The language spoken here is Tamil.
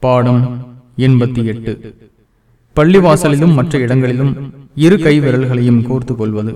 பாடம் எண்பத்தி எட்டு. பள்ளிவாசலிலும் மற்ற இடங்களிலும் இரு கை விரல்களையும் கோர்த்து கொள்வது.